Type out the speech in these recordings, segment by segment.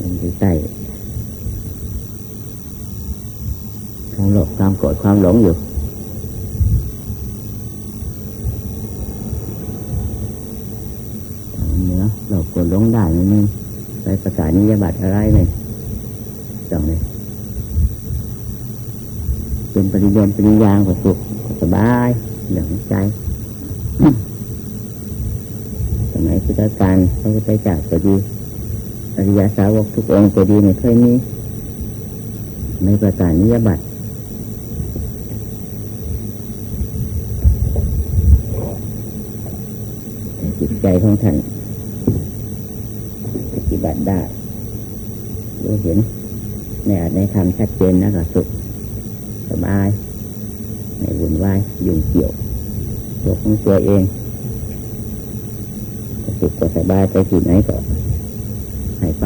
มันอยู่ใต้ความโลภความโกรธความหลงอยู่เหนือโลภโกรธหลงได้ไหมนี่ไปประกาศนิยบัตรอะไรไหมจังเลยเป็นปริยนปริยางก็สุขสบายเหลืองใจสมัยพุทธกาลพระพุทธเจ้าก็ดี อริยสาวกทุกองค์ก็ดีไม่เคยมีในประกาศนิยบัตรจิตใจของท่านปฏิบัติได้รู้เห็นในอาจในธรรมชัดเจนนะก็สุขสบายในวุ่นวายยุ่งเกี่ยวตัวของตัวเองสุขก็สบายไปที่ไหนก็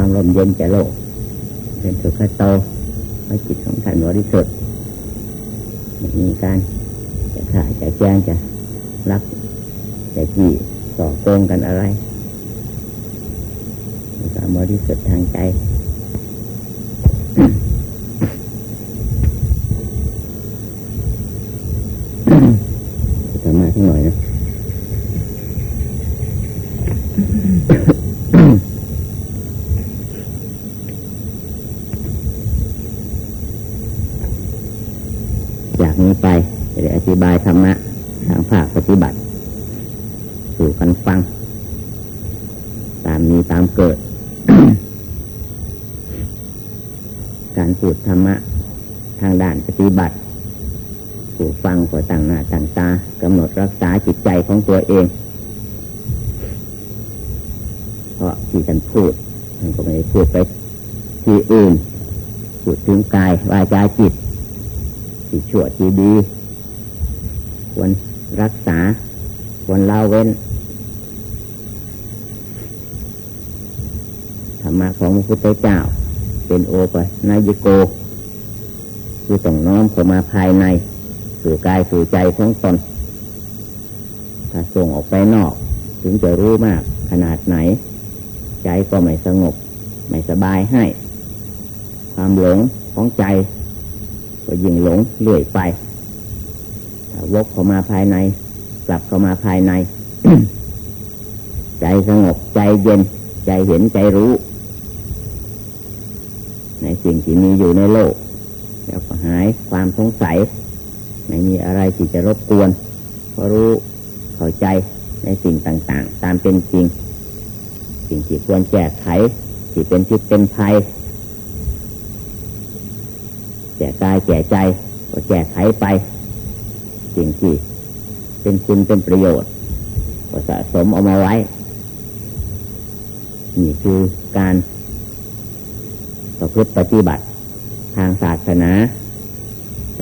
ความลมเย็นจะโลก เป็นสุขโตไม่จิตของท่านบริสุทธิ์มีการจะขาจะแจ้งจะรักจะจีต่อโกงกันอะไรความบริสุทธิ์ทางใจ นอก ถึงจะรู้มาก ขนาดไหน ใจก็ไม่สงบ ไม่สบายให้ ความหลงของใจ ก็ยิ่งหลงเรื่อยไปถ้าวกเข้ามาภายใน กลับเข้ามาภายใน ใจสงบใจเย็น ใจเห็นใจรู้ ในสิ่งที่มีอยู่ในโลก แล้วก็หายความสงสัย ไม่มีอะไรที่จะรบกวน เพราะรู้เข้าใจ ในสิ่งต่างๆ ตามเป็นจริง สิ่งที่ควรแก้ไขที่เป็นพิษเป็นภัยแก่กายแก่ใจก็แก้ไขไปสิ่งที่เป็นคุณเป็นประโยชน์ก็สะสมเอามาไว้ นี่คือการประพฤติปฏิบัติ ทางศาสนา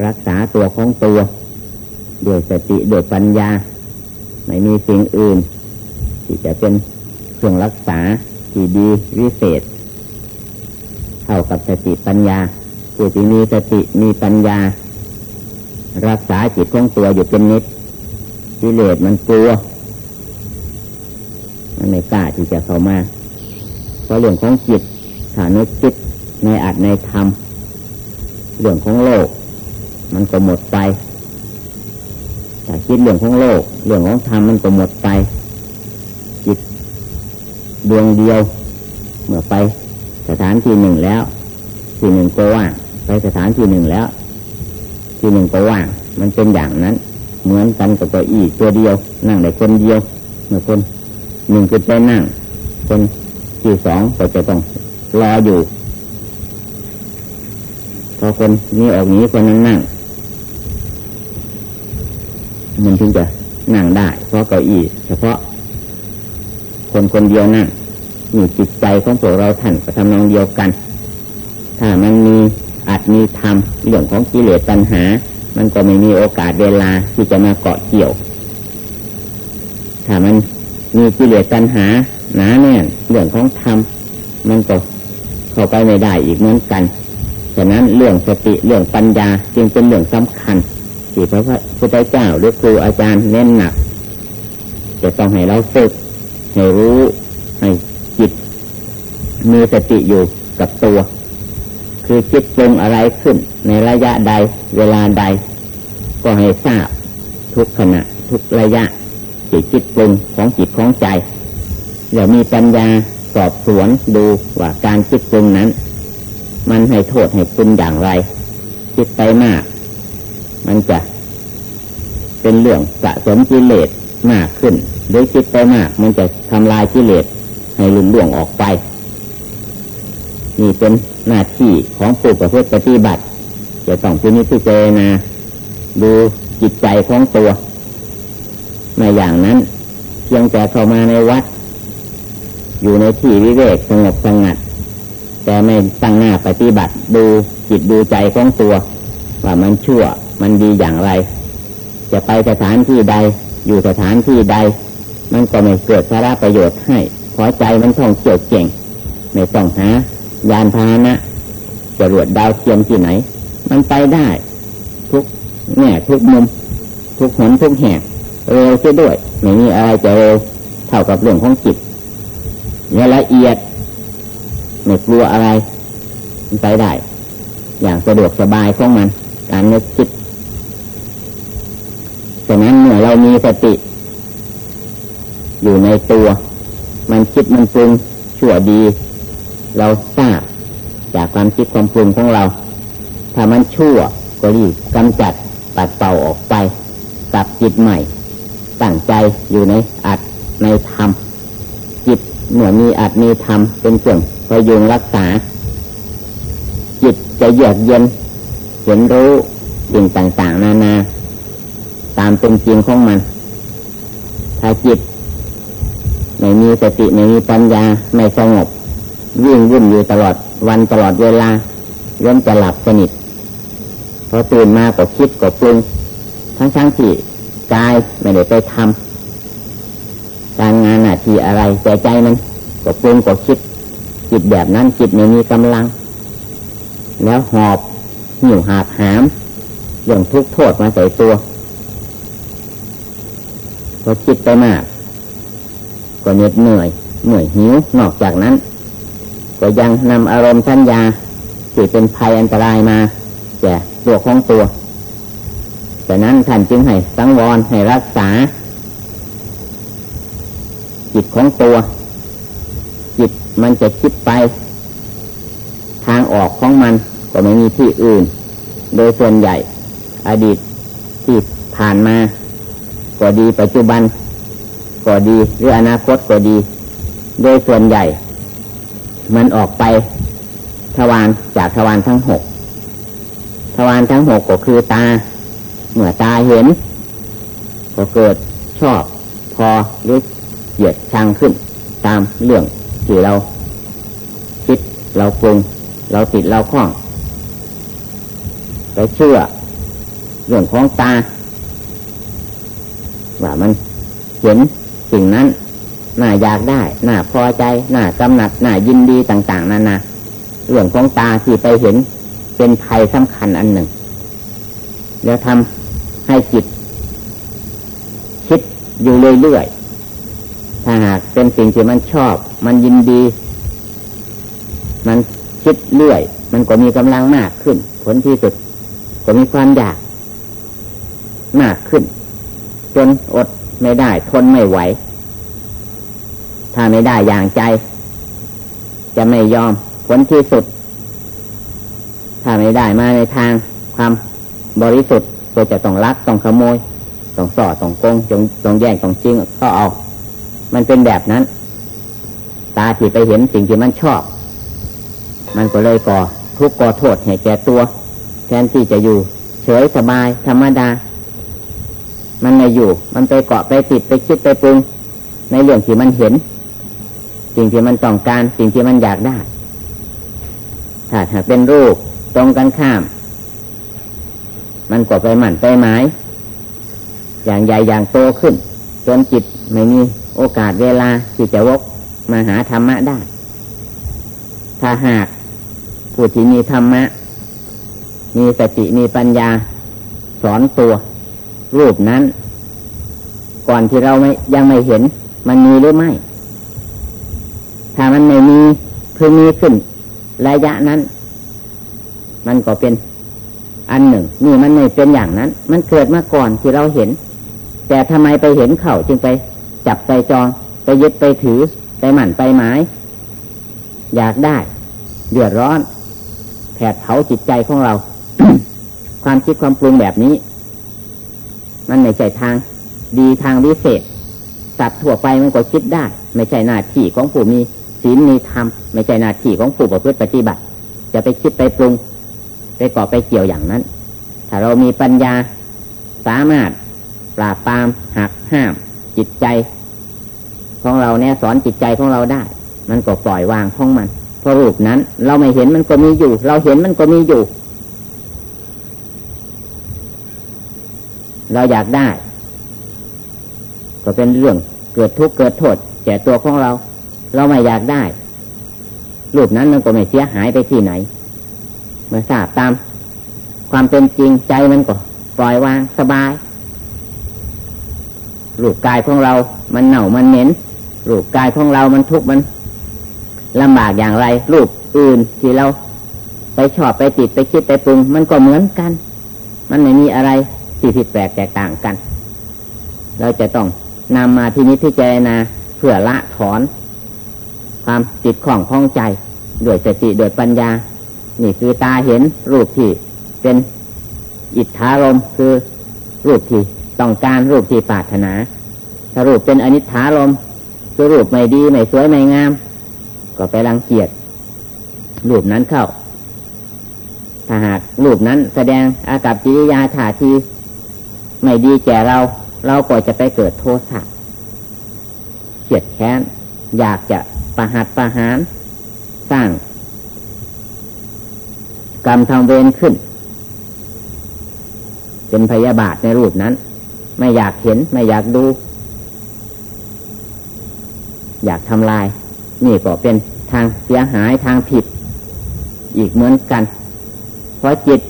รักษาตัวของตัว ด้วยสติด้วยปัญญา ไม่มีสิ่งอื่น ที่จะเป็นเครื่องรักษาที่ดีวิเศษ เท่ากับสติปัญญาผู้ที่มีสติมีปัญญา รักษาจิตของตัวอยู่เป็นนิดกิเลสมันกลัว มันไม่กล้าที่จะเข้ามาเพราะเรื่องของจิตฐานุจิตในอัดในธรรมเรื่องของโลก มันก็หมดไป แต่คิดเรื่องของโลก เรื่องของธรรมมันก็หมดไป จิตดวงเดียว เมื่อไป สถานที่หนึ่งแล้ว ที่หนึ่งก็ว่างไปสถานที่หนึ่งแล้ว ที่หนึ่งก็ว่างมันเป็นอย่างนั้น เหมือนกันกับตัวอีตัวเดียว นั่งได้คนเดียวเมื่อคนหนึ่งก็ไปนั่ง คนที่สองก็จะต้องรออยู่ พอคนนี้ออกนี้คนนั้นนั่ง มันถึงจะนั่งได้ เพราะเก้าอี้เฉพาะ คนคนเดียวนั่งมีจิตใจของพวกเราท่านก็ทำนองเดียวกัน ถ้ามันมีอาจมีธรรมเรื่องของกิเลสตัณหา มันก็ไม่มีโอกาสเวลาที่จะมาเกาะเกี่ยว ถ้ามันมีกิเลสตัณหาหนาแน่นเรื่องของธรรมมันก็เข้าไปไม่ได้อีกเหมือนกันฉะนั้นเรื่องสติเรื่องปัญญาจึงเป็นเรื่องสำคัญ ที่พระพุทธเจ้าหรือครูอาจารย์เน้นหนักจะต้องให้เราฝึกให้รู้ให้จิตมีสติอยู่กับตัว คือจิตปรุงอะไรขึ้น ในระยะใดเวลาใด ก็ให้ทราบทุกขณะ ทุกระยะจิตจิตปรุงของจิตของใจอย่ามีปัญญาสอบสวนดูว่าการคิดปรุงนั้น มันให้โทษให้คุณอย่างไร คิดไปมาก มันจะเป็นเรื่องสะสมกิเลสมากขึ้น หรือคิดไปมาก มันจะทำลายกิเลสให้ลุนล่วงออกไป นี่เป็นหน้าที่ของผู้ประพฤติปฏิบัติ จะต้องพินิจพิจารณาดูจิตใจของตัวในอย่างนั้น เพียงแต่เข้ามาในวัด อยู่ในที่วิเวกสงบสงัด แต่ไม่ตั้งหน้าปฏิบัติดูจิตดูใจของตัว ว่ามันชั่ว มันดีอย่างไร จะไปสถานที่ใด อยู่สถานที่ใด มันก็ไม่เกิดสาระประโยชน์ให้พอใจมันท่องเกี่ยวเก่ง ไม่ต้องหายานพาหนะจรวดดาวเทียมที่ไหน มันไปได้ ทุกแง่ทุกมุม ทุกหนทุกแห่งเร็วเสียด้วยไม่มีอะไรจะเร็วเท่ากับเรื่องของจิตเนี่ยละเอียดไม่กลัวอะไร มันไปได้ อย่างสะดวกสบายของมัน การนึกคิดะนั้นเมื่อเรามีสติ อยู่ในตัว มันคิดมันปรุงชั่วดี เราทราบจากความคิดความปรุงของเรา ถ้ามันชั่วก็รีบกำจัดปัดเป่าออกไปกับจิตใหม่ตั้งใจอยู่ในอัดในธรรมจิตเหมือนมีอัดมีธรรมเป็นเครื่องพยุงรักษา จิตจะเยือกเย็นเห็นรู้สิ่งต่างๆ นานาามเป็นจริงของมัน ถ้าจิตไม่มีสติไม่มีปัญญาไม่สงบวิ่งวุ่นอยู่ตลอดวันตลอดเวลาเริ่มจะหลับสนิทพอตื่นมาก็คิดก็ปรุงทั้งทั้งที่กายไม่ได้ไปทำการงานหน้าที่อะไรแต่ใจมันก็ปรุงก็คิดจิตแบบนั้นจิตไม่มีกำลัง แล้วหอบหิวหาบหามอย่างทุกโทษมาใส่ตัว พอคิดไปมาก ก็เหน็ดเหนื่อย เหนื่อยหิว นอกจากนั้น ก็ยังนำอารมณ์สัญญาที่เป็นภัยอันตรายมาแก่ตัวของตัวแต่นั้นท่านจึงให้สังวรให้รักษา จิตของตัว จิตมันจะคิดไป ทางออกของมันก็ไม่มีที่อื่น โดยส่วนใหญ่ อดีตที่ผ่านมา ก็ดีปัจจุบันก็ดี หรืออนาคตก็ดี โดยส่วนใหญ่ มันออกไปทวารจากทวารทั้งหกทวารทั้งหกก็คือตา เมื่อตาเห็น ก็เกิดชอบพอหรือเหยียดชังขึ้น ตามเรื่องที่เราคิดเราปรุงเราติดเราคล้องไปเชื่อเรื่องของตา ว่ามันเห็นสิ่งนั้นน่าอยากได้น่าพอใจน่ากำหนัดน่ายินดีต่างๆนานาเรื่องของตาที่ไปเห็นเป็นภัยสำคัญอันหนึ่ง แล้วทำให้จิต คิดอยู่เรื่อยๆถ้าหากเป็นสิ่งที่มันชอบ มันยินดี มันคิดเรื่อย มันก็มีกำลังมากขึ้น ผลที่สุดก็มีความอยากมากขึ้น จนอดไม่ได้ ทนไม่ไหว ถ้าไม่ได้อย่างใจ จะไม่ยอมผลที่สุด ถ้าไม่ได้มาในทางความบริสุทธิ์ก็จะต้องรักต้องขโมยต้องส่อต้องโกงจงต้องแย่งต้องจริงก็เอา มันเป็นแบบนั้น ตาที่ไปเห็นสิ่งที่มันชอบ มันก็เลยก่อทุกข์ก่อโทษให้แก่ตัว แทนที่จะอยู่ เฉยสบายธรรมดา มันไม่อยู่ มันไปเกาะไปติดไปคิดไปปรุง ในเรื่องที่มันเห็น สิ่งที่มันต้องการ สิ่งที่มันอยากได้ถ้าหากเป็นรูปตรงกันข้าม มันก็ไปหมั่นไปหมาย อย่างใหญ่อย่างโตขึ้น จนจิตไม่มีโอกาสเวลาที่จะวกมาหาธรรมะได้ ถ้าหากผู้ที่มีธรรมะ มีสติมีปัญญา สอนตัว รูปนั้น ก่อนที่เราไม่ยังไม่เห็น มันมีหรือไม่ ถ้ามันไม่มีเพคือมีขึ้น ระยะนั้น มันก็เป็นอันหนึ่ง นี่มันไม่เป็นอย่างนั้น มันเกิดมาก่อนที่เราเห็น แต่ทำไมไปเห็นเข่าจึงไปจับไปจอง ไปยึดไปถือ ไปหมั่นไปหมาย อยากได้เดือดร้อนแผดเผาจิตใจของเรา ความคิดความปรุงแบบนี้ มันไม่ใช่ทาง ดีทางวิเศษ สัตว์ทั่วไปมันก็คิดได้ ไม่ใช่หน้าที่ของผู้มีศีลมีธรรมไม่ใช่หน้าที่ของผู้ประพฤติปฏิบัติ จะไปคิดไปปรุง ไปก่อไปเกี่ยวอย่างนั้น ถ้าเรามีปัญญาสามารถปราบปรามหักห้าม จิตใจ ของเราเนี่ยสอนจิตใจของเราได้ มันก็ปล่อยวางของมันเพราะรูปนั้น เราไม่เห็นมันก็มีอยู่ เราเห็นมันก็มีอยู่ เราอยากได้ ก็เป็นเรื่องเกิดทุกข์เกิดโทษแก่ตัวของเรา เราไม่อยากได้ รูปนั้นมันก็ไม่เสียหายไปที่ไหนเมื่อทราบตาม ความเป็นจริงใจมันก็ปล่อยวางสบาย รูปกายของเรามันเน่ามันเหม็นรูปกายของเรามันทุกข์มันลำบากอย่างไร รูปอื่นที่เราไปชอบไปติดไปคิดไปปรุง มันก็เหมือนกัน มันไม่มีอะไร ที่ผิดแปลกแตกต่างกัน เราจะต้องนำมาที่นี้ที่เจนาเพื่อละถอน ความจิตของข้องใจด้วยสติด้วยปัญญา นี่คือตาเห็นรูปที่เป็นอิทธารมคือรูปที่ต้องการรูปที่ปรารถนา ถ้ารูปเป็นอนิจฐารมคือรูปไม่ดีไม่สวยไม่งาม ก็ไปรังเกียจรูปนั้นเข้า ถ้าหากรูปนั้นแสดงอากับจิริยาถาที ไม่ดีแก่เรา เราก็จะไปเกิดโทสะเกียดแค้น อยากจะประหัตประหาร สร้าง กรรมทำเวรขึ้น เป็นพยาบาทในรูปนั้น ไม่อยากเห็น ไม่อยากดู อยากทำลาย นี่ก็เป็นทางเสียหายทางผิด อีกเหมือนกัน เพราะจิต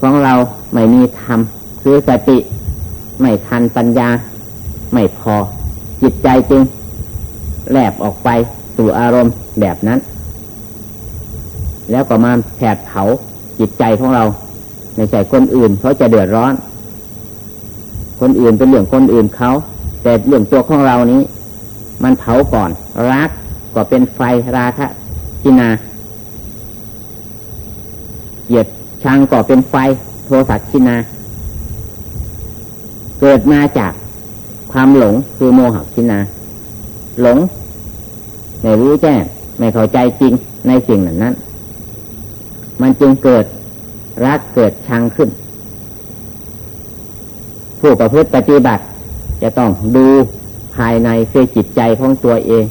ของเราไม่มีธรรม คือสติ ไม่ทันปัญญา ไม่พอ จิตใจจึงแลบออกไปสู่อารมณ์แบบนั้น แล้วก็มาแผดเผาจิตใจของเรา ในใจคนอื่นเขาจะเดือดร้อน คนอื่นเป็นเรื่องคนอื่นเขา แต่เรื่องตัวของเรานี้ มันเผาก่อนรักก็เป็นไฟราคะกินาเหยียดชังก็เป็นไฟโทสักกินา เกิดมาจากความหลงคือโมหะกินาหลงไม่รู้แจ้งไม่เข้าใจจริงในสิ่งนั้นนั้น มันจึงเกิดรักเกิดชังขึ้น ผู้ประพฤติปฏิบัติ จะต้องดูภายในคือจิตใจของตัวเอง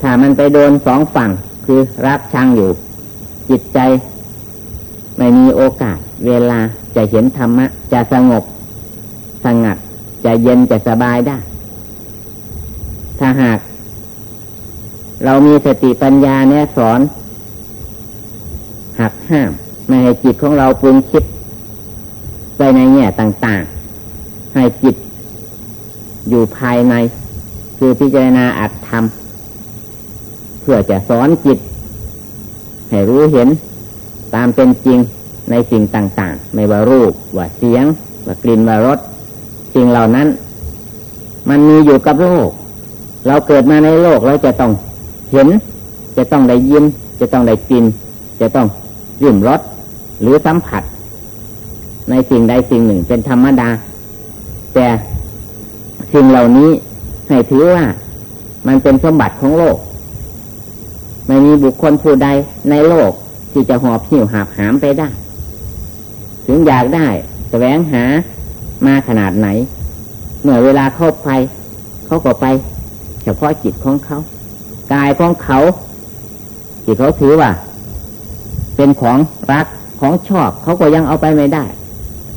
ถ้ามันไปโดนสองฝั่งคือรักชังอยู่ จิตใจ ไม่มีโอกาส เวลาจะเห็นธรรมะ จะสงบ สงัด จะเย็นจะสบายได้ ถ้าหาก เรามีสติปัญญาเนี่ยสอน หักห้าม ไม่ให้จิตของเราปรุงคิด ไปในแง่ต่าง ๆ ให้จิต อยู่ภายใน คือพิจารณาอัตธรรม เพื่อจะสอนจิต ให้รู้เห็นตามเป็นจริงในสิ่งต่าง ๆ ไม่ว่ารูปว่าเสียงว่ากลิ่นว่ารส สิ่งเหล่านั้น มันมีอยู่กับโลก เราเกิดมาในโลกเราจะต้องเห็น จะต้องได้ยิน จะต้องได้กิน จะต้องยืมรสหรือสัมผัส ในสิ่งใดสิ่งหนึ่งเป็นธรรมดา แต่สิ่งเหล่านี้ให้ถือว่ามันเป็นสมบัติของโลก ไม่มีบุคคลผู้ใดในโลกที่จะหอบหิ้วหาบหามไปได้ ถึงอยากได้แสวงหา มาขนาดไหน เมื่อเวลาเข้าไป เขาก็ไป เฉพาะจิตของเขา กายของเขาที่เขาถือว่า เป็นของรักของชอบ เขาก็ยังเอาไปไม่ได้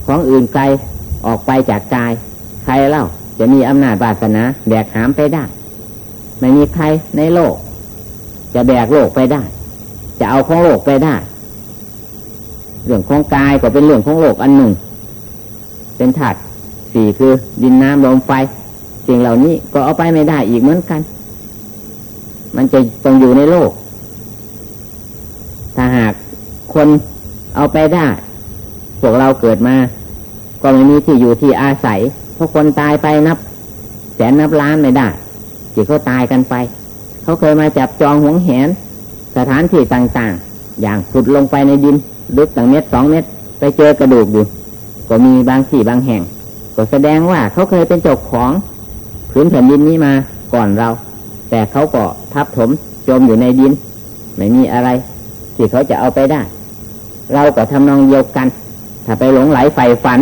ของอื่นไกลออกไปจากกาย ใครเล่าจะมีอำนาจบาสนาแบกหามไปได้ ไม่มีใครในโลก จะแบกโลกไปได้ จะเอาของโลกไปได้ เรื่องของกายก็เป็นเรื่องของโลกอันหนึ่ง เป็นถาดสี่คือดินน้ำลมไฟ สิ่งเหล่านี้ก็เอาไปไม่ได้อีกเหมือนกัน มันจะต้องอยู่ในโลก ถ้าหากคนเอาไปได้ พวกเราเกิดมา ก็ไม่มีที่อยู่ที่อาศัยเพราะคนตายไปนับ แสนนับล้านไม่ได้ที่เขาตายกันไป เขาเคยมาจับจองหวงแหน สถานที่ต่างๆ อย่างขุดลงไปในดินลึกตั้งเม็ดสองเม็ดไปเจอกระดูกอยู่ ก็มีบางที่บางแห่ง ก็แสดงว่าเขาเคยเป็นเจ้าของพื้นแผ่นดินนี้มาก่อนเรา แต่เขาก็ทับถมจมอยู่ในดิน ไม่มีอะไร ที่เขาจะเอาไปได้ เราก็ทำนองเดียวกัน ถ้าไปหลงไหลใฝ่ฝัน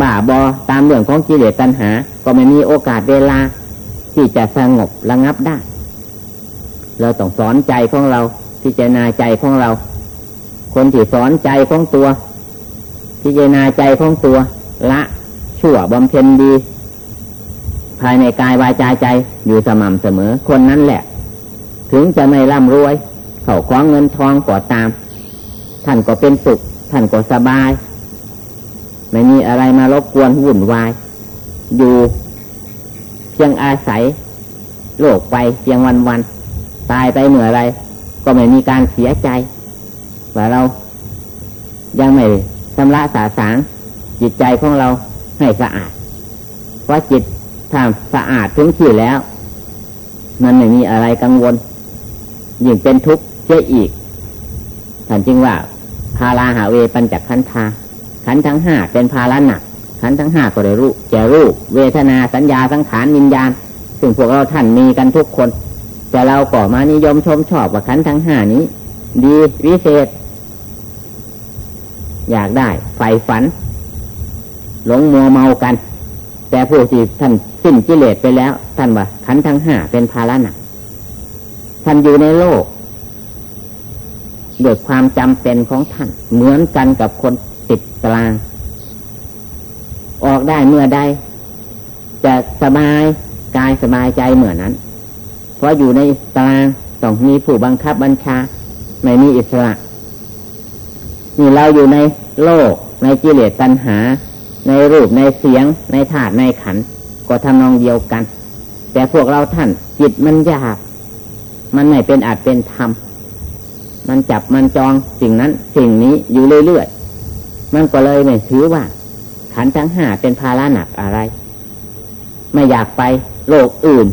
บ้าบอตามเรื่องของกิเลสตัณหา ก็ไม่มีโอกาสเวลา ที่จะสงบระงับได้ เราต้องสอนใจของเราพิจารณาใจของเรา คนที่สอนใจของตัว พิจารณาใจของตัว ละชั่วบำเพ็ญดี ภายในกายวาจาใจอยู่สม่ำเสมอ คนนั้นแหละ ถึงจะไม่ร่ำรวย เขาคว้างเงินทองก่อตาม ท่านก็เป็นสุข ท่านก็สบาย ไม่มีอะไรมารบกวนวุ่นวาย อยู่เพียงอาศัย โลกไปเพียงวันวันตายไปเหมื่อไร ก็ไม่มีการเสียใจว่าเรายังไม่ ชำระสาสางจิตใจของเราให้สะอาด เพราะจิตถ้าสะอาดถึงที่แล้ว มันไม่มีอะไรกังวล ยิ่งเป็นทุกข์เสียอีกท่านจึงว่าพาลาหาเวปัญจขันธาขันทั้งห้าเป็นภาระหนัก ขันทั้งห้าก็ได้รู้แก่รูป เวทนาสัญญาสังขารวิญญาณ ซึ่งพวกเราท่านมีกันทุกคน แต่เราก็มานิยมชมชอบว่าขันทั้งห้านี้ ดีวิเศษ อยากได้ใฝ่ฝัน หลงมัวเมากัน แต่ผู้ที่ท่านสิ้นกิเลสไปแล้ว ท่านว่าขันทั้งห้าเป็นภาระหนักท่านอยู่ในโลกด้วยความจำเป็นของท่าน เหมือนกันกับคนติดตาราง ออกได้เมื่อใดจะสบายกายสบายใจเหมือนนั้น เพราะอยู่ในตารางต้องมีผู้บังคับบัญชา ไม่มีอิสระ นี่เราอยู่ในโลก ในกิเลสตัณหา ในรูปในเสียง ในถาตุในขันก็ทำนองเดียวกัน แต่พวกเราท่าน จิตมันยากมันไม่เป็นอาจเป็นธรรมมันจับมันจองสิ่งนั้นสิ่งนี้อยู่เรื่อยๆมันก็เลยไม่ถือว่า ขันทั้งห้าเป็นภาระหนักอะไร ไม่อยากไปโลกอื่น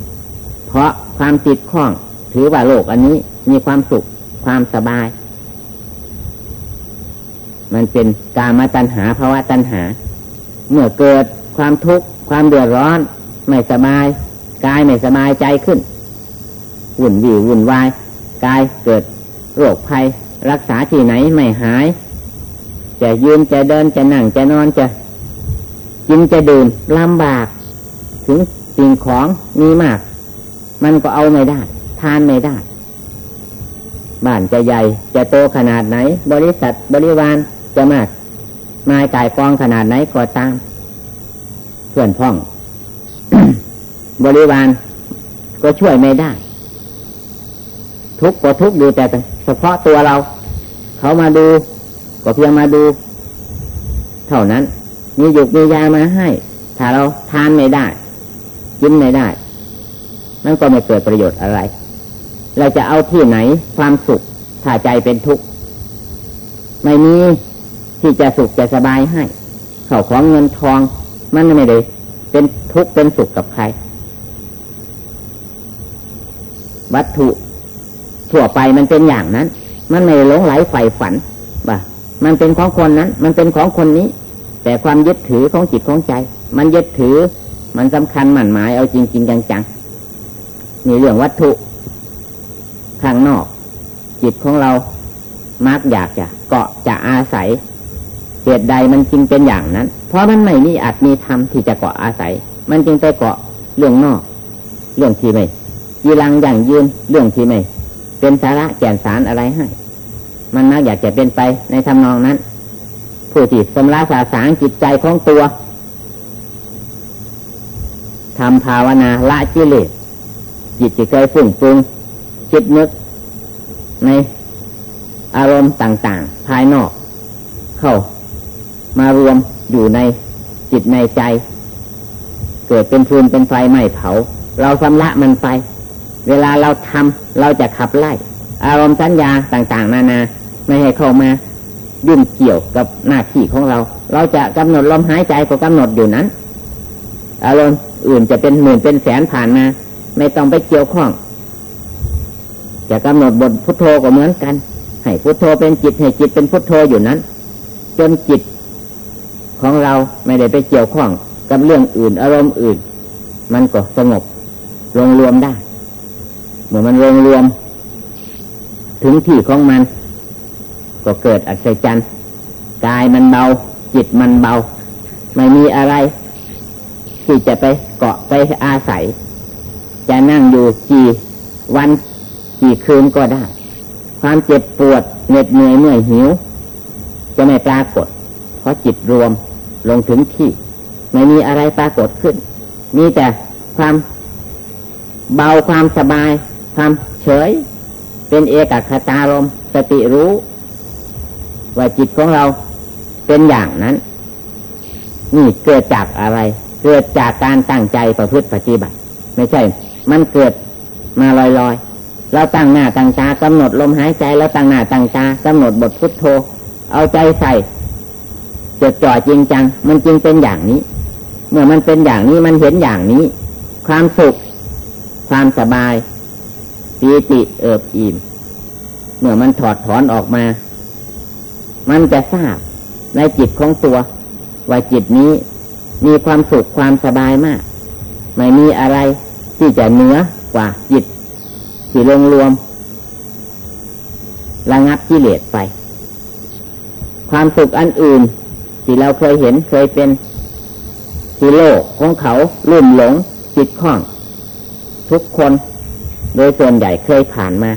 เพราะความจิตข้องถือว่าโลกอันนี้มีความสุขความสบาย มันเป็นกามาตัณหาภาวะตัณหา เมื่อเกิดความทุกข์ความเดือดร้อน ไม่สบายกายไม่สบายใจขึ้นวุ่นวี่วุ่นวายกายเกิดโรคภัยรักษาที่ไหนไม่หาย จะยืนจะเดินจะนั่งจะนอนจะกินจะดื่มลำบาก ถึงสิ่งของมีมาก มันก็เอาไม่ได้ ทานไม่ได้ บ้านจะใหญ่จะโตขนาดไหน บริษัทบริวาร จะมากนายกายกองขนาดไหนก็ตามเพื่อนพ้อง บริวารก็ช่วยไม่ได้ ทุกข์ก็ทุกข์อยู่แต่เฉพาะตัวเรา เขามาดู ก็เพียงมาดู เท่านั้น มีหยุกมียามาให้ ถ้าเราทานไม่ได้ กินไม่ได้ นั่นก็ไม่เกิดประโยชน์อะไร เราจะเอาที่ไหนความสุขถ้าใจเป็นทุกข์ไม่มี ที่จะสุขจะสบายให้เข้าของเงินทองมันไม่ได้เป็นทุกข์เป็นสุขกับใคร วัตถุทั่วไปมันเป็นอย่างนั้น มันไม่หลงไหลใฝ่ฝันว่ามันเป็นของคนนั้น มันเป็นของคนนี้ แต่ความยึดถือของจิตของใจ มันยึดถือมันสำคัญหมั่นหมายเอาจริงจริงจังๆมีเรื่องวัตถุข้างนอก จิตของเรามักอยากจะเกาะจะอาศัย เหตุใดมันจึงเป็นอย่างนั้น เพราะมันไม่มีอาจมีธรรมที่จะเกาะอาศัย มันจึงไปเกาะเรื่องนอก เรื่องที่ไม่ยีรังอย่างยืนเรื่องที่ไม่เป็นสาระแก่นสารอะไรให้ มันมักอยากจะเป็นไปในทำนองนั้น ผู้ที่สำลักสาสางจิตใจของตัวทำภาวนาละกิเลสจิตจะเคยฟุ้งฟุ้งคิดนึกในอารมณ์ต่าง ๆ ภายนอก เข้า มารวมอยู่ในจิตในใจ เกิดเป็นฟืนเป็นไฟไหม้เผา เราสำละมันไปเเวลาเราทำเราจะขับไล่ อารมณ์สัญญาต่าง ๆ นานาไม่ให้เข้ามายุ่งเกี่ยวกับหน้าที่ของเรา เราจะกำหนดลมหายใจก็กำหนดอยู่นั้น อารมณ์อื่นจะเป็นหมื่นเป็นแสนผ่านมาไม่ต้องไปเกี่ยวข้อง จะกำหนดบทพุทโธก็เหมือนกัน ให้พุทโธเป็นจิตให้จิตเป็นพุทโธอยู่นั้น จนจิต ของเราไม่ได้ไปเกี่ยวข้องกับเรื่องอื่น อารมณ์อื่น มันก็สงบรวมรวมได้เมื่อมันรวมรวม ถึงที่ของมัน ก็เกิดอัศจรรย์กายมันเบา จิตมันเบา ไม่มีอะไร ที่จะไปเกาะไปอาศัย จะนั่งอยู่กี่วันกี่คืนก็ได้ ความเจ็บปวดเหน็ดเหนื่อยเมื่อยหิว จะไม่ปรากฏ เพราะจิตรวม ลงถึงที่ ไม่มีอะไรปรากฏขึ้น มีแต่ความเบาความสบาย ความเฉย เป็นเอกคตารมสติรู้ ว่าจิตของเราเป็นอย่างนั้น นี่เกิดจากอะไร เกิดจากการตั้งใจประพฤติปฏิบัติ ไม่ใช่ มันเกิดมาลอยๆ เราตั้งหน้าตั้งตากำหนดลมหายใจ แล้วตั้งหน้าตั้งตากำหนดบทพุทโธ เอาใจใส่ จดจ่อจริงจัง มันจริงเป็นอย่างนี้ เมื่อมันเป็นอย่างนี้มันเห็นอย่างนี้ ความสุข ความสบายปีติเอิบอิ่ม เมื่อมันถอดถอนออกมา มันจะทราบในจิตของตัว ว่าจิตนี้มีความสุขความสบายมาก ไม่มีอะไรที่จะเหนือกว่าจิต ที่รวมรวมระงับกิเลสไป ความสุขอันอื่น ที่เราเคยเห็นเคยเป็นที่โลกของเขาลุ่มหลงจิตข้อง ทุกคน โดยส่วนใหญ่เคยผ่านมา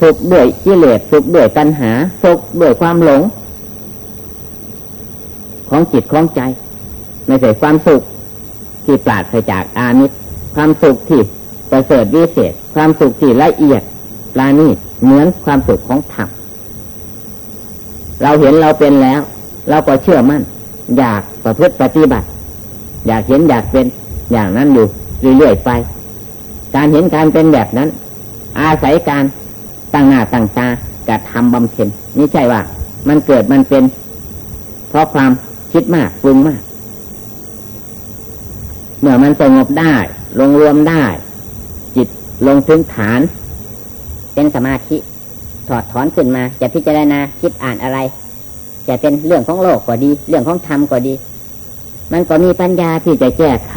สุขด้วยกิเลสสุขด้วยตัณหาสุขด้วยความหลง ของจิตของใจ ไม่ใช่ความสุขที่ปราศจากอามิตรความสุขที่ประเสริฐวิเศษ ความสุขที่ละเอียดปราณีเหมือนความสุขของธรรม เราเห็นเราเป็นแล้ว เราก็เชื่อมั่น อยากประพฤติปฏิบัติ อยากเห็นอยากเป็นอย่างนั้นอยู่เรื่อยๆไป การเห็นการเป็นแบบนั้น อาศัยการตั้งหน้าตั้งตากระทำบำเพ็ญนี่ใช่ว่า มันเกิดมันเป็น เพราะความคิดมากปรุงมาก เมื่อมันสงบได้ลงรวมได้ จิตลงถึงฐาน เป็นสมาธิ อดถอนขึ้นมา จะพิจารณาคิดอ่านอะไร จะเป็นเรื่องของโลกก็ดี เรื่องของธรรมก็ดี มันก็มีปัญญาที่จะแก้ไข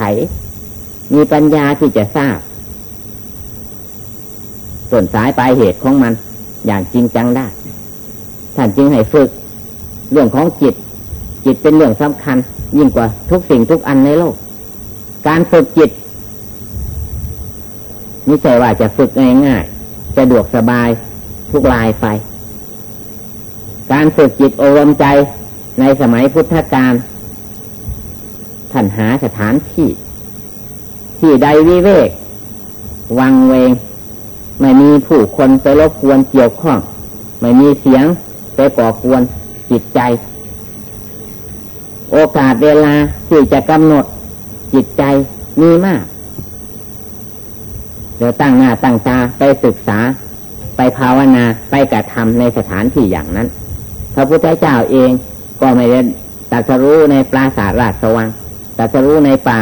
มีปัญญาที่จะทราบส่วนสายปลายเหตุของมัน อย่างจริงจังได้ท่านจึงให้ฝึก เรื่องของจิต จิตเป็นเรื่องสำคัญ ยิ่งกว่าทุกสิ่งทุกอันในโลก การฝึกจิตไม่ใช่ว่าจะฝึกง่ายๆสะดวกสบาย ทุกลายไป การฝึกจิตโอวมใจในสมัยพุทธกาลท่านหาสถานที่ ที่ใดวิเวก วังเวง ไม่มีผู้คนไปรบกวนเกี่ยวข้อง ไม่มีเสียงไปก่อกวนจิตใจ โอกาสเวลาที่จะกำหนดจิตใจมีมาก เดี๋ยวตั้งหน้าตั้งตาไปศึกษา ไปภาวนาไปกระทำในสถานที่อย่างนั้น พระพุทธเจ้าเองก็ไม่ได้ตัดสรู้ในปราสาทราชสว่างตัดสรู้ในป่า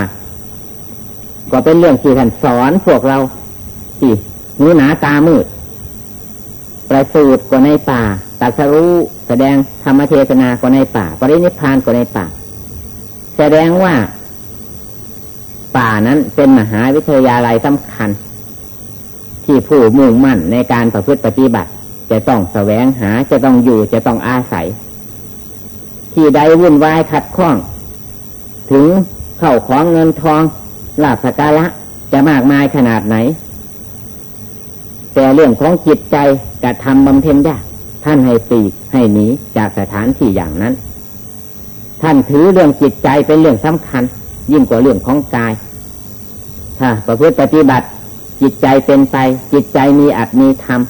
ก็เป็นเรื่องที่ท่านสอนพวกเราที่หูหนาตามืด ประสูตรก็ในป่าตัดสรู้แสดงธรรมเทศนาก็ในป่า ปรินิพพานก็ในป่า แสดงว่าป่านั้นเป็นมหาวิทยาลัยสำคัญ ที่ผู้มุ่งมั่นในการประพฤติปฏิบัติ จะต้องแสวงหาจะต้องอยู่จะต้องอาศัย ที่ใดวุ่นวายขัดข้อง ถึงเข้าของเงินทองลาภสการะจะมากมายขนาดไหน แต่เรื่องของจิตใจกระทำบำเพ็ญยากท่านให้ตีให้หนีจากสถานที่อย่างนั้น ท่านถือเรื่องจิตใจเป็นเรื่องสำคัญ ยิ่งกว่าเรื่องของกาย ถ้าประพฤติปฏิบัติ จิตใจเป็นไป จิตใจมีอัตมีธรรม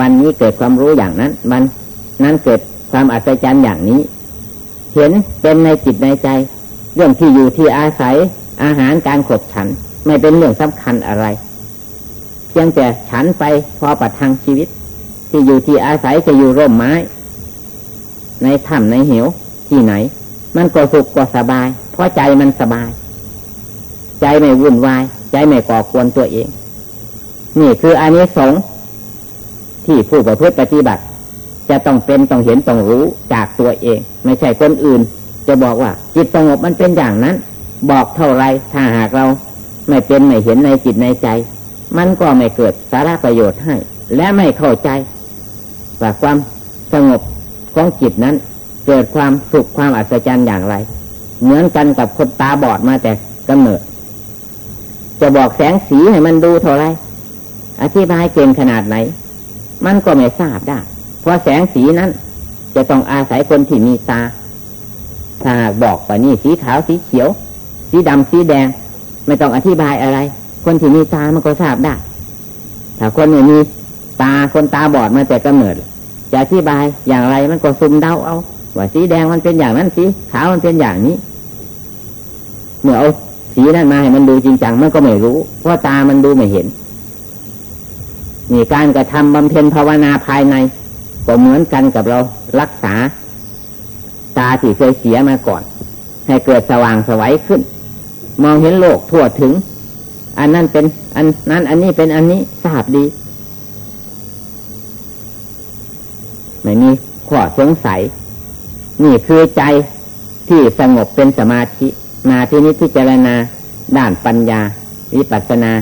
วันนี้เกิดความรู้อย่างนั้นมันนั้นเกิดความอัศจรรย์อย่างนี้ เห็นเป็นในจิตในใจ เรื่องที่อยู่ที่อาศัยอาหารการขบฉัน ไม่เป็นเรื่องสำคัญอะไร เพียงแต่ฉันไปพอประทังชีวิต ที่อยู่ที่อาศัยจะอยู่ร่มไม้ ในถ้ำในเหวที่ไหน มันก็สุขก็สบาย เพราะใจมันสบาย ใจไม่วุ่นวาย ใจไม่ก่อควรตัวเอง นี่คืออานิสงส์ที่ผู้ประพฤติปฏิบัติ จะต้องเป็นต้องเห็นต้องรู้จากตัวเอง ไม่ใช่คนอื่น จะบอกว่า จิตสงบมันเป็นอย่างนั้น บอกเท่าไรถ้าหากเราไม่เป็นไม่เห็นในจิตในใจ มันก็ไม่เกิดสาระประโยชน์ให้ และไม่เข้าใจว่าความสงบของจิตนั้น เกิดความสุขความอัศจรรย์อย่างไร เหมือนกันกับคนตาบอดมาแต่กำเนิด จะบอกแสงสีให้มันดูเท่าไร อธิบายเก่งขนาดไหน มันก็ไม่ทราบได้ เพราะแสงสีนั้น จะต้องอาศัยคนที่มีตาถ้าบอกว่านี่สีขาวสีเขียว สีดำสีแดง ไม่ต้องอธิบายอะไร คนที่มีตามันก็ทราบได้ ถ้าคนไม่มีตาคนตาบอดมาแต่กำเนิด จะอธิบายอย่างไรมันก็ซุ่มเดาเอา ว่าสีแดงมันเป็นอย่างนั้นสีขาวมันเป็นอย่างนี้ เมื่อเอาสีนั้นมาให้มันดูจริงจังมันก็ไม่รู้ เพราะตามันดูไม่เห็น นี่การกระทำบำเพ็ญภาวนาภายใน ก็เหมือนกันกับเรารักษา ตาที่เคยเสียมาก่อน ให้เกิดสว่างสวัยขึ้น มองเห็นโลกทั่วถึง อันนั้นเป็น อันนั้นอันนี้เป็นอันนี้ทราบดี ไม่มีข้อสงสัย นี่คือใจที่สงบเป็นสมาธิ มาที่นี้พิจรณาด้านปัญญา วิปัสสนา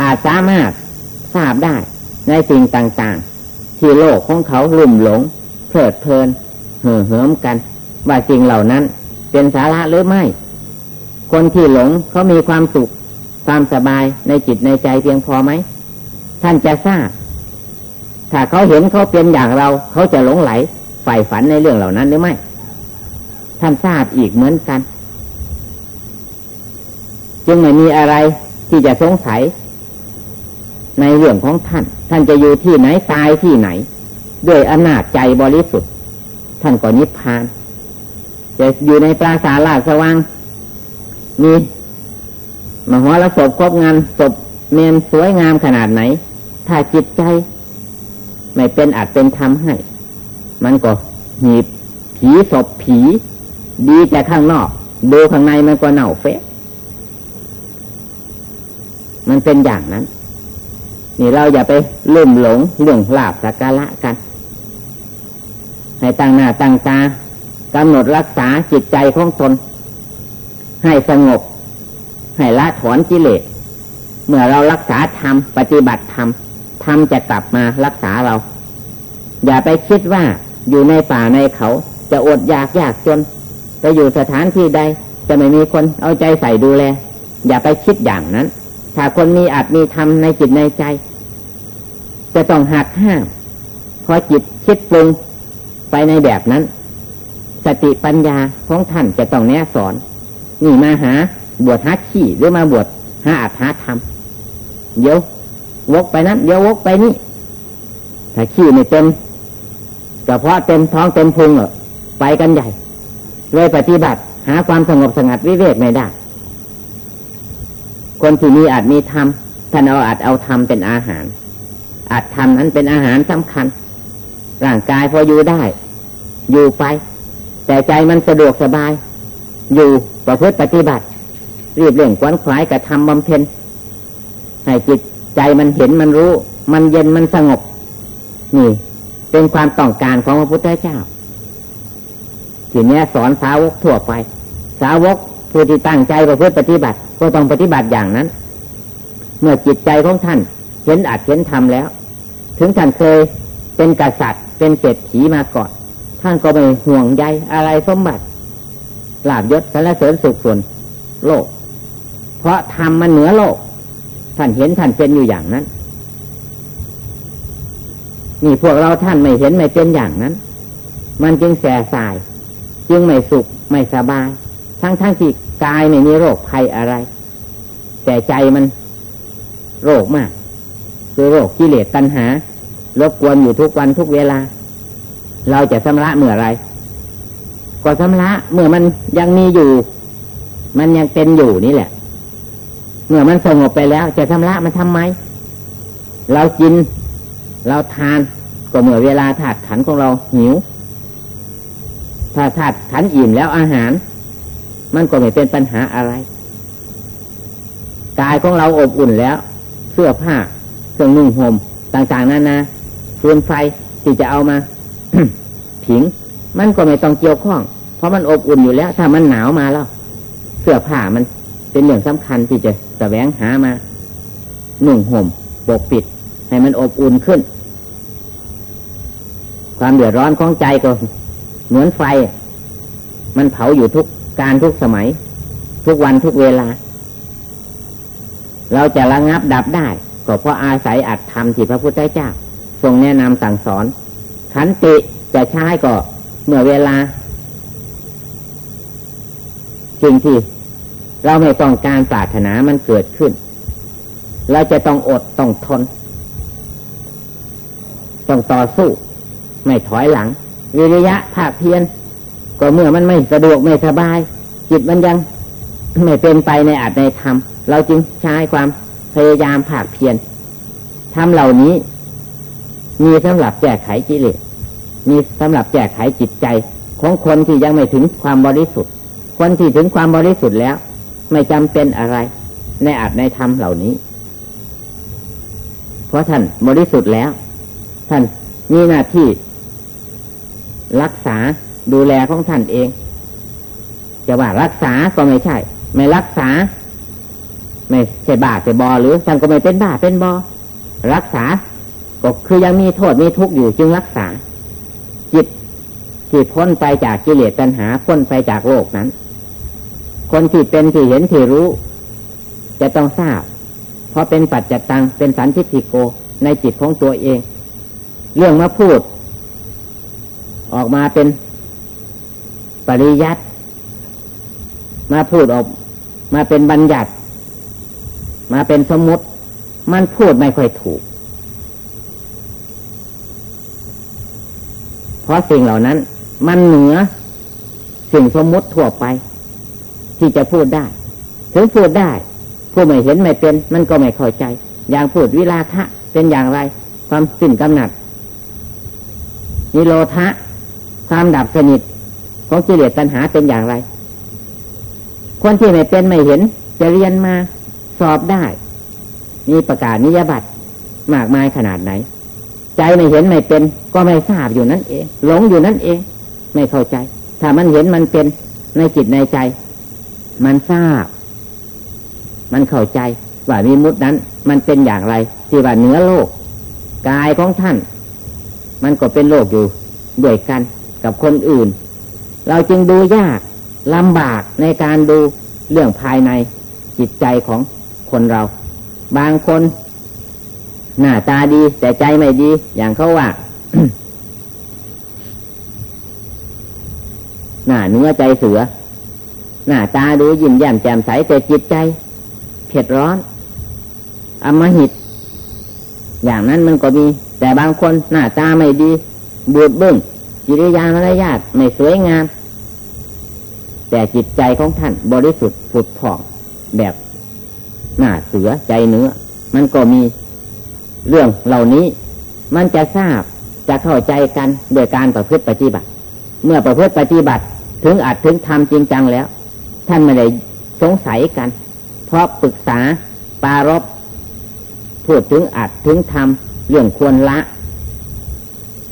อาจสามารถ ทราบได้ ในสิ่งต่างๆ ที่โลกของเขาลุ่มหลง เพลิดเพลินเห่อเหิมกัน ว่าสิ่งเหล่านั้นเป็นสาระหรือไม่ คนที่หลงเขามีความสุข ความสบายในจิตในใจเพียงพอไหม ท่านจะทราบ ถ้าเขาเห็นเขาเป็นอย่างเรา เขาจะหลงไหลใฝ่ฝันในเรื่องเหล่านั้นหรือไม่ ท่านทราบอีกเหมือนกัน จึงไม่มีอะไรที่จะสงสัย ในเรื่องของท่าน ท่านจะอยู่ที่ไหนตายที่ไหน ด้วยอำนาจใจบริสุทธิ์ ท่านก็นิพพาน จะอยู่ในปราสาทลาสว่างมีมหรสพครบงานศพเมนสวยงามขนาดไหน ถ้าจิตใจ ไม่เป็นอาจเป็นธรรมให้ มันก็หีบผีศพผี ดีแต่ข้างนอก ดูข้างในมันก็เน่าเฟะมันเป็นอย่างนั้น นี่เราอย่าไปลุ่มหลงเรื่องลาบสักการะกัน ให้ตั้งหน้าตั้งตากำหนดรักษาจิตใจของตน ให้สงบ ให้ละถอนกิเลส เมื่อเรารักษาธรรมปฏิบัติธรรมธรรมจะกลับมารักษาเรา อย่าไปคิดว่าอยู่ในป่าในเขาจะอดอยากยากจนไปอยู่สถานที่ใด จะไม่มีคนเอาใจใส่ดูแล อย่าไปคิดอย่างนั้น ถ้าคนมีอาจมีธรรมในจิตในใจ จะต้องหักห้ามพอจิตคิดปรุงไปในแบบนั้น สติปัญญาของท่านจะต้องแนะสอน นี่มาหาบวชหาขี้หรือมาบวชหาอัตหาธรรมเดี๋ยววกไปนั้นเดี๋ยววกไปนี่ถ้าขี้ไม่เต็มกระเพาะเต็มท้องเต็มพุงเออไปกันใหญ่ เลยปฏิบัติ หาความสงบสงัดวิเวกไม่ได้ คนที่มีอาจมีธรรมท่านเอาอาจเอาธรรมเป็นอาหาร อาจธรรมนั้นเป็นอาหารสำคัญ ร่างกายพออยู่ได้ อยู่ไป แต่ใจมันสะดวกสบาย อยู่ประพฤติปฏิบัติ รีบเร่งควนขวายกับทำบำเพ็ญให้จิตใจมันเห็นมันรู้ มันเย็นมันสงบ นี่ เป็นความต้องการของพระพุทธเจ้า ทีนี้สอนสาวกทั่วไป สาวก ผู้ที่ตั้งใจประพฤติปฏิบัติ ก็ต้องปฏิบัติอย่างนั้น เมื่อจิตใจของท่านเห็นอาจเห็นทำแล้ว ถึงท่านเคยเป็นกษัตริย์ เป็นเศรษฐีมาก่อน ท่านก็ไม่ห่วงใยอะไรสมบัติลาบยศสารเสริญสุขส่วนโลก เพราะทำมันเหนือโลก ท่านเห็นท่านเป็นอยู่อย่างนั้นนี่พวกเราท่านไม่เห็นไม่เป็นอย่างนั้น มันจึงแสสาย จึงไม่สุขไม่สบาย ทั้งทั้งที่กายไม่มีโรคภัยอะไร แต่ใจมันโรคมาก คือโรคกิเลสตัณหารบกวนอยู่ทุกวันทุกเวลา เราจะชำระเมื่อไร ก็ชำระเมื่อมันยังมีอยู่ มันยังเป็นอยู่นี่แหละ เมื่อมันสงบไปแล้ว จะชำระมันทำไม เรากิน เราทานก็เมื่อเวลาถาดขันของเราหิว ถ้าถาดขันอิ่มแล้วอาหาร มันก็ไม่เป็นปัญหาอะไรกายของเราอบอุ่นแล้ว เสื้อผ้าเครื่องนุ่งห่มต่างๆนานาฟืนไฟที่จะเอามาผิง มันก็ไม่ต้องเกี่ยวข้อง เพราะมันอบอุ่นอยู่แล้ว ถ้ามันหนาวมาแล้ว เสื้อผ้ามันเป็นเรื่องสำคัญที่จะแสวงหามานุ่งห่มปกปิด ให้มันอบอุ่นขึ้น ความเดือดร้อนของใจก็เหมือนไฟ มันเผาอยู่ทุก การทุกสมัย ทุกวันทุกเวลา เราจะระงับดับได้ ก็เพราะอาศัยอัตธรรมที่พระพุทธเจ้า ทรงแนะนำสั่งสอน ขันติจะใช้ก็เมื่อเวลาสิ่งที่เราไม่ต้องการปรารถนามันเกิดขึ้น เราจะต้องอดต้องทน ต้องต่อสู้ ไม่ถอยหลัง วิริยะภาคเพียร ก็เมื่อมันไม่สะดวกไม่สบาย จิตมันยังไม่เป็นไปในอัตในธรรมเราจึงใช้ความพยายามภาคเพียรทำเหล่านี้ มีสำหรับแก้ไขกิเลสมีสำหรับแก้ไขจิตใจของคนที่ยังไม่ถึงความบริสุทธิ์ คนที่ถึงความบริสุทธิ์แล้ว ไม่จำเป็นอะไร ในอัตในธรรมเหล่านี้ เพราะท่านบริสุทธิ์แล้ว ท่านมีหน้าที่ รักษา ดูแลของท่านเอง จะว่ารักษาก็ไม่ใช่ ไม่รักษา ไม่ใช่บ้าใช่บอหรือท่านก็ไม่เป็นบ้าเป็นบอรักษา ก็คือยังมีโทษมีทุกข์อยู่จึงรักษา จิตที่พ้นไปจากกิเลสตัณหาพ้นไปจากโลกนั้น คนที่เป็นที่เห็นที่รู้ จะต้องทราบ เพราะเป็นปัจจตังเป็นสันทิฏฐิโกในจิตของตัวเอง เรื่องมาพูด ออกมาเป็น ปริยัติมาพูดออกมาเป็นบัญญัติ มาเป็นสมมติ มันพูดไม่ค่อยถูก เพราะสิ่งเหล่านั้น มันเหนือสิ่งสมมติทั่วไป ที่จะพูดได้ ถึงพูดได้ ผู้ไม่เห็นไม่เป็น มันก็ไม่เข้าใจ อย่างพูดวิลาทะเป็นอย่างไร ความสิ้นกำหนัดนิโรธะความดับสนิท ของกิเลสตัณหาเป็นอย่างไร คนที่ไม่เป็นไม่เห็น จะเรียนมาสอบได้ มีประกาศนิยบัตรมากมายขนาดไหน ใจไม่เห็นไม่เป็น ก็ไม่ทราบอยู่นั่นเองหลงอยู่นั่นเอง ไม่เข้าใจ ถ้ามันเห็นมันเป็นในจิตในใจ มันทราบ มันเข้าใจว่ามีมุดนั้น มันเป็นอย่างไร ที่ว่าเหนือโลกกายของท่าน มันก็เป็นโลกอยู่ด้วยกันกับคนอื่น เราจึงดูยากลำบากในการดูเรื่องภายในจิตใจของคนเรา บางคน หน้าตาดีแต่ใจไม่ดี อย่างเขาว่าหน้าเนื้อใจเสือ หน้าตาดูยิ้มแย้มแจ่มใสแต่จิตใจ เผ็ดร้อนอมหิต อย่างนั้นมันก็มี แต่บางคนหน้าตาไม่ดีบูดบึ้ง กิริยามารยาทไม่สวยงาม แต่จิตใจของท่านบริสุทธิ์ผุดผ่องแบบหน้าเสือใจเนื้อ มันก็มีเรื่องเหล่านี้มันจะทราบจะเข้าใจกันโดยการประพฤติปฏิบัติ เมื่อประพฤติปฏิบัติถึงอัดถึงทำจริงจังแล้ว ท่านไม่ได้สงสัยกัน เพราะปรึกษาปารบพูดถึงอัดถึงทำเรื่องควรละ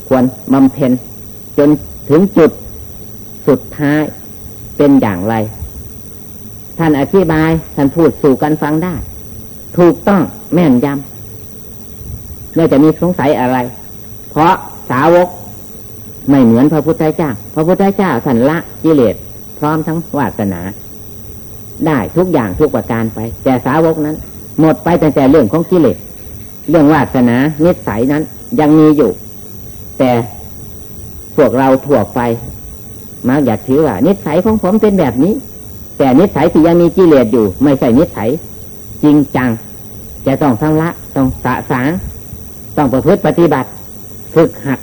ควรบำเพ็ญ จนถึงจุดสุดท้ายเป็นอย่างไร ท่านอธิบาย ท่านพูดสู่กันฟังได้ ถูกต้องแม่นยำไม่จะมีสงสัยอะไร เพราะสาวกไม่เหมือนพระพุทธเจ้า พระพุทธเจ้าท่านละกิเลสพร้อมทั้งวาสนา ได้ทุกอย่างทุกประการไป แต่สาวกนั้น หมดไปแต่แต่เรื่องของกิเลส เรื่องวาสนานิสัยนั้นยังมีอยู่ แต่ พวกเราทั่วไปมักอยากถือว่า นิสัยของผมเป็นแบบนี้ แต่นิสัยที่ยังมีกิเลสอยู่ ไม่ใช่นิสัย จริงจัง จะต้องสร้งละ ต้องสะสางต้องประพฤติปฏิบัติ ฝึกหัด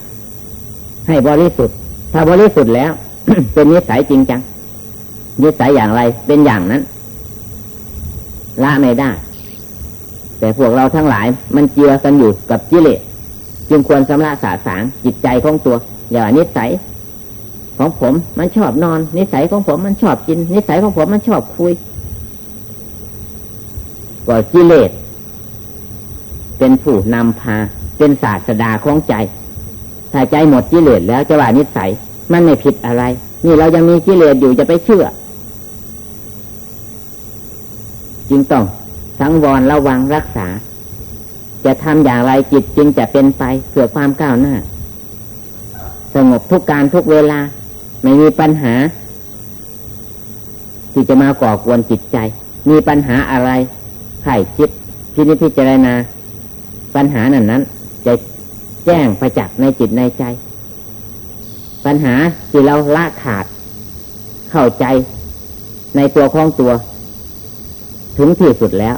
ให้บริสุทธิ์ ถ้าบริสุทธิ์แล้ว เป็นนิสัยจริงจัง นิสัยอย่างไรเป็นอย่างนั้น ละไม่ได้ แต่พวกเราทั้งหลายมันเจือกันอยู่กับกิเลสจึงควรสำระสาสางจิตใจของตัว อย่านิสัยของผมมันชอบนอน นิสัยของผมมันชอบกิน นิสัยของผมมันชอบคุยก็กิเลสเป็นผู้นำพา เป็นศาสดาของใจ ถ้าใจหมดกิเลสแล้วจะว่านิสัย มันไม่ผิดอะไร นี่เรายังมีกิเลสอยู่จะไปเชื่อ จึงต้องสังวรระวังรักษา จะทำอย่างไรจิตจึงจะเป็นไปเพื่อความก้าวหน้า สงบทุกการทุกเวลา ไม่มีปัญหา ที่จะมาก่อกวนจิตใจ มีปัญหาอะไรไข่คิดพินิจพิจารณา ปัญหานั้นนั้น จะแจ้งประจักษ์ในจิตในใจ ปัญหาที่เราละขาด เข้าใจในตัวของตัว ถึงที่สุดแล้ว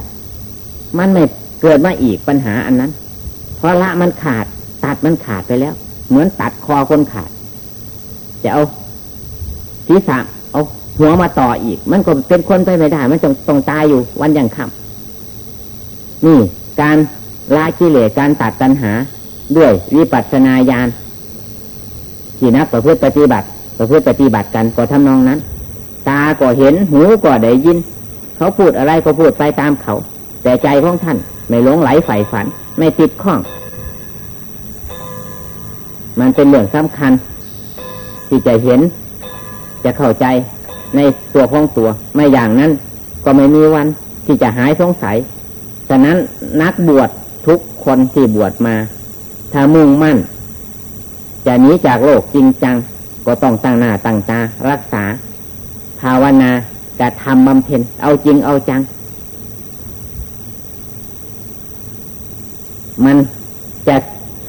มันไม่เกิดมาอีกปัญหาอันนั้น เพราะละมันขาดตัดมันขาดไปแล้ว เหมือนตัดคอคนขาด จะเอาศีรษะเอาหัวมาต่ออีก มันก็เป็นคนไปไม่ได้ มันต้องต้องตายอยู่วันยังค่ำนี่ การละกิเลสการตัดตัณหา ด้วยวิปัสสนาญาณที่นักประพฤติปฏิบัติ ประพฤติปฏิบัติกันก็ทำนองนั้น ตาก็เห็นหูก็ได้ยิน เขาพูดอะไรก็พูดไปตามเขา แต่ใจของท่านไม่หลงไหลใฝ่ฝัน ไม่ติดข้อง มันเป็นเรื่องสำคัญ ที่จะเห็น จะเข้าใจในตัวของตัว ไม่อย่างนั้น ก็ไม่มีวันที่จะหายสงสัย ฉะนั้นนักบวชทุกคนที่บวชมา ถ้ามุ่งมั่น จะหนีจากโลกจริงจัง ก็ต้องตั้งหน้าตั้งตารักษา ภาวนากระทำบำเพ็ญเอาจริงเอาจัง มันจะ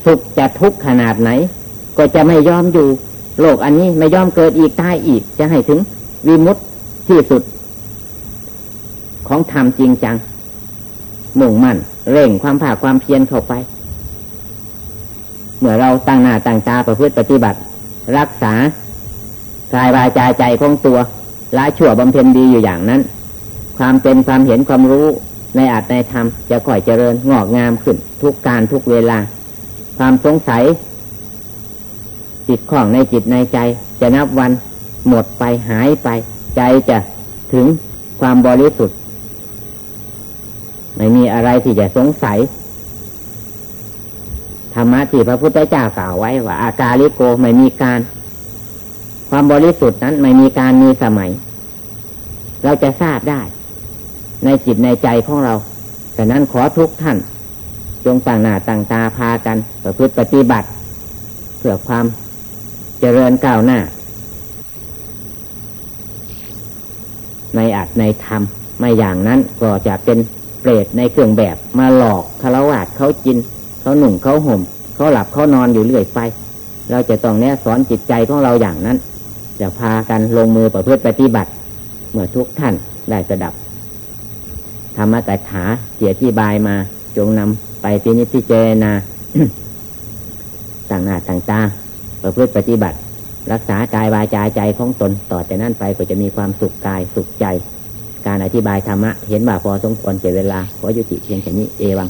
สุขจะทุกข์ขนาดไหน ก็จะไม่ยอมอยู่ โลกอันนี้ไม่ยอมเกิดอีกตายอีก จะให้ถึงวิมุตติที่สุด ของธรรมจริงจัง มุ่งมั่นเร่งความภาคความเพียรเข้าไป เมื่อเราตั้งหน้าตั้งตาประพฤติปฏิบัติ รักษากายวาจาใจของตัวละชั่วบำเพ็ญดีอยู่อย่างนั้น ความเป็นความเห็นความรู้ในอาจในธรรมจะค่อยเจริญงอกงามขึ้นทุกการทุกเวลา ความสงสัยจิตข้องในจิตในใจ จะนับวันหมดไปหายไป ใจจะถึงความบริสุทธิ์ ไม่มีอะไรที่จะสงสัยธรรมะที่พระพุทธเจ้ากล่าวไว้ว่า อาการลิโกไม่มีการ ความบริสุทธิ์นั้นไม่มีการมีสมัย เราจะทราบได้ ในจิตในใจของเราแต่นั้นขอทุกท่าน จงต่างหน้าต่างตาพากันประพฤติปฏิบัติ เพื่อความเจริญก้าวหน้า ในอัดในธรรมไม่อย่างนั้นก็จะเป็นเปรตในเครื่องแบบมาหลอกคารวะเขากินเขาหนุ่งเขาห่มเขาหลับเขานอนอยู่เรื่อยไป เราจะต้องแนะสอนจิตใจของเราอย่างนั้นจะพากันลงมือประพฤติปฏิบัติ เมื่อทุกท่านได้สดับธรรมกถาเสียที่บายมาจงนำ ไปพินิจพิจารณาต่างหน้าต่างตาประพฤติปฏิบัติ รักษากายวาจาใจของตนต่อแต่นั้นไปก็จะมีความสุขกายสุขใจ การอธิบายธรรมะ เห็นว่าพอสมควรเสียเวลาขอยุติเพียงแค่นี้เอวัง